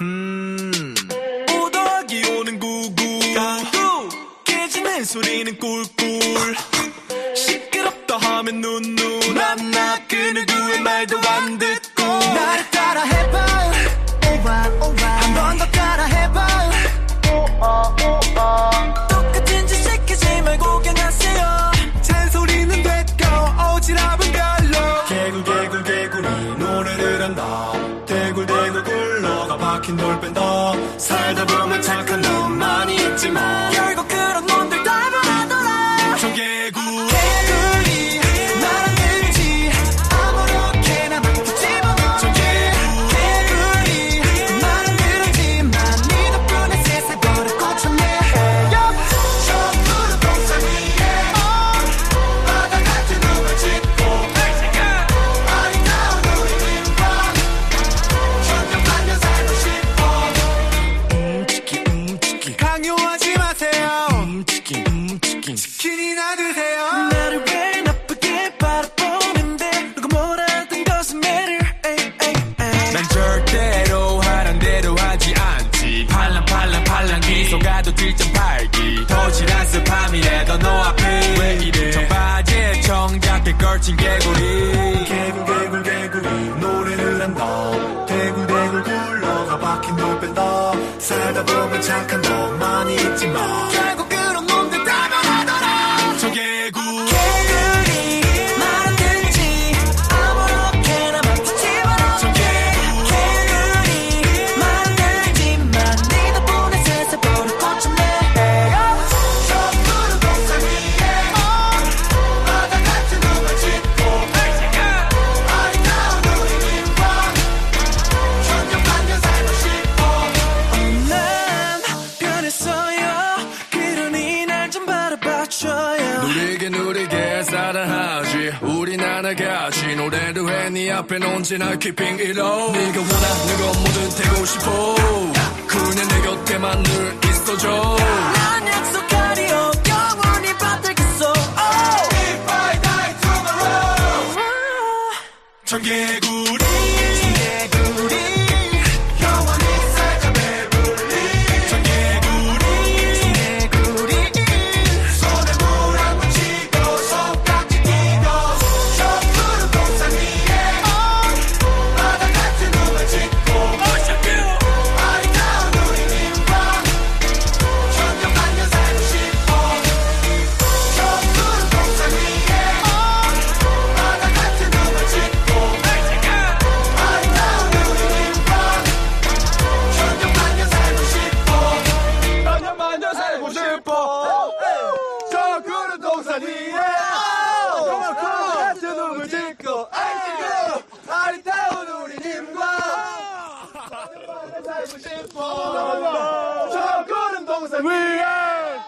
음. 5 더하기 오는 구구. 가구. 깨지는 소리는 꿀꿀. 시끄럽다 하면 눈눈. 난나 그 누구의 말도 안 듣고. 나를 따라 해봐. 오와, 오와. 한번 막힌 돌 뺀다. 살다 보면 착한 멋진 개구리. 개굴 개굴 개구리. 노래를 한다. 대굴대굴 굴러가 박힌 돌 뺀다. 살다 보면 착한 다. 사랑하지. 우린 하나같이 노래도 해네 앞에 놓지 날 keeping it low. 네가 원하는 건 뭐든 되고 싶어. 그냥 내 곁에만 늘 있어줘. 난 약속하리. 없 영원히 받들겠어. Oh. If I die tomorrow. 전개구 산 위에 영원코 같은 놈을 짓고 아이고 아리따운 우리님과 살고 싶어 저 구름 동산 위에